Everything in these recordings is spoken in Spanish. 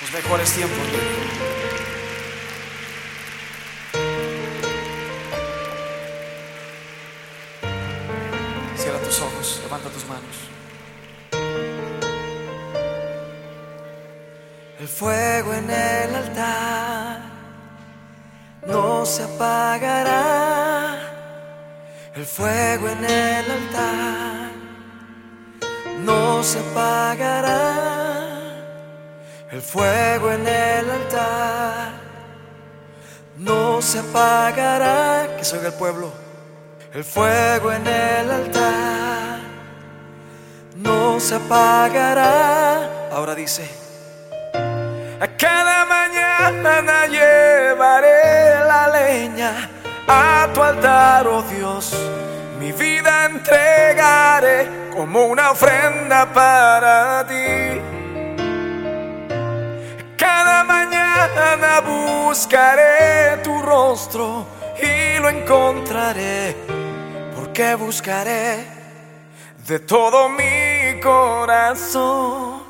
los mejores tiempos. Cierra tus ojos, levanta tus manos. El fuego en el altar no se apagará. El fuego en el altar no se apagará. El fuego en el altar no se apagará. Que soy el pueblo. El fuego en el altar no se apagará. Ahora dice. A cada mañana llevaré la leña a tu altar, oh Dios. Mi vida entregaré como una ofrenda para ti. Mañana buscaré tu rostro y lo encontraré, porque buscaré de todo mi corazón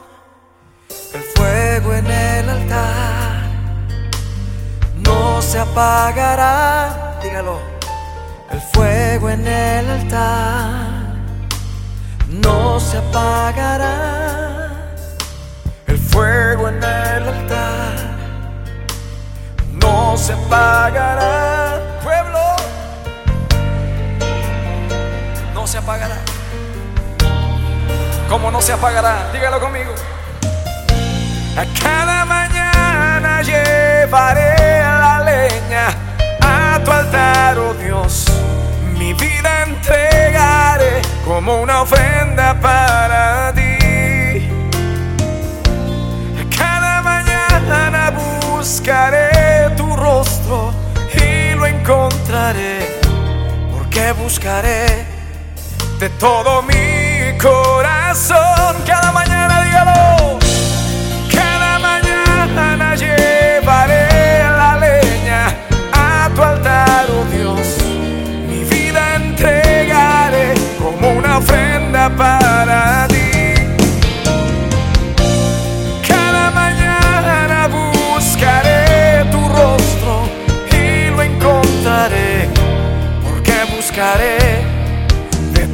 el fuego en el altar. No se apagará, dígalo. El fuego en el altar no se apagará. El fuego en el se apagará. Pueblo, No se apagará. ¿Cómo no se apagará? Dígalo conmigo. a cada mañana llevaré la leña a tu altar, oh Dios. Mi vida entregaré como una ofrenda para ti. Cada mañana buscaré y lo encontraré, porque buscaré de todo mi corazón. Cada mañana.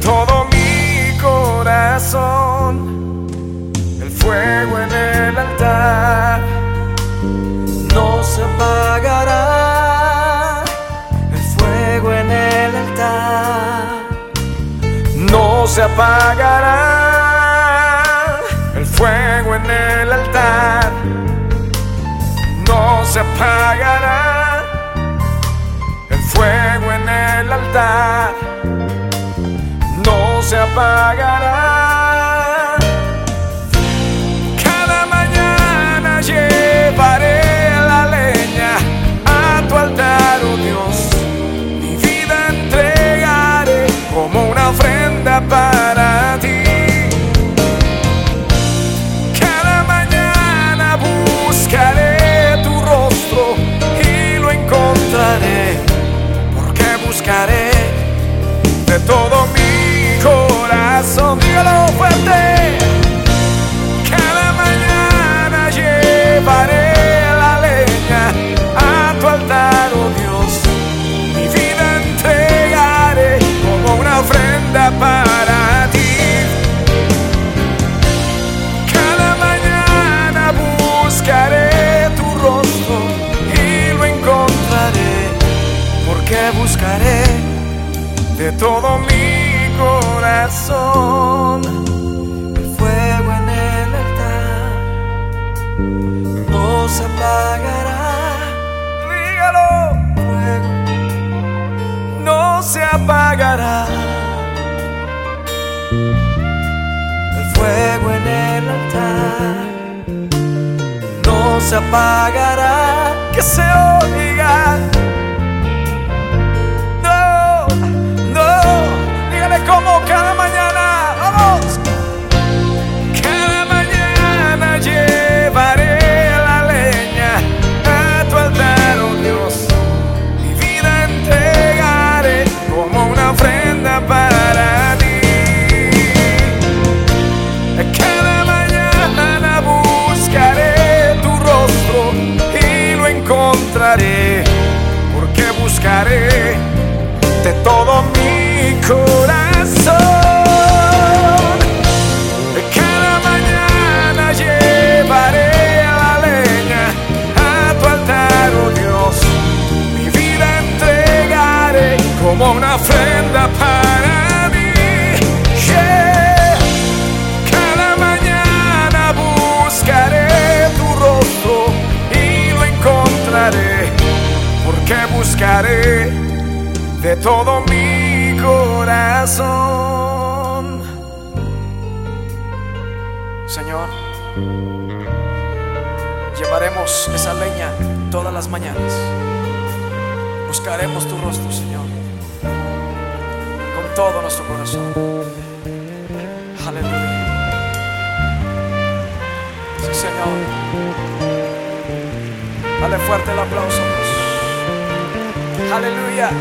Todo mi corazón el fuego en el altar no se apagará. El fuego en el altar no se apagará. El fuego en el altar no se apagará. El fuego en el altar se apagará. Cada mañana llevaré la leña a tu altar, oh Dios. Mi vida entregaré como una ofrenda para ti. Cada mañana buscaré tu rostro y lo encontraré, porque buscaré de todo para ti. Cada mañana buscaré tu rostro y lo encontraré, porque buscaré de todo mi corazón El fuego en el altar no se apagará. Que se oiga. buscaré de todo mi corazón. De todo mi corazón. Señor, llevaremos esa leña todas las mañanas. Buscaremos tu rostro, Señor, con todo nuestro corazón. Aleluya. Sí, Señor. Dale fuerte el aplauso. Aleluya.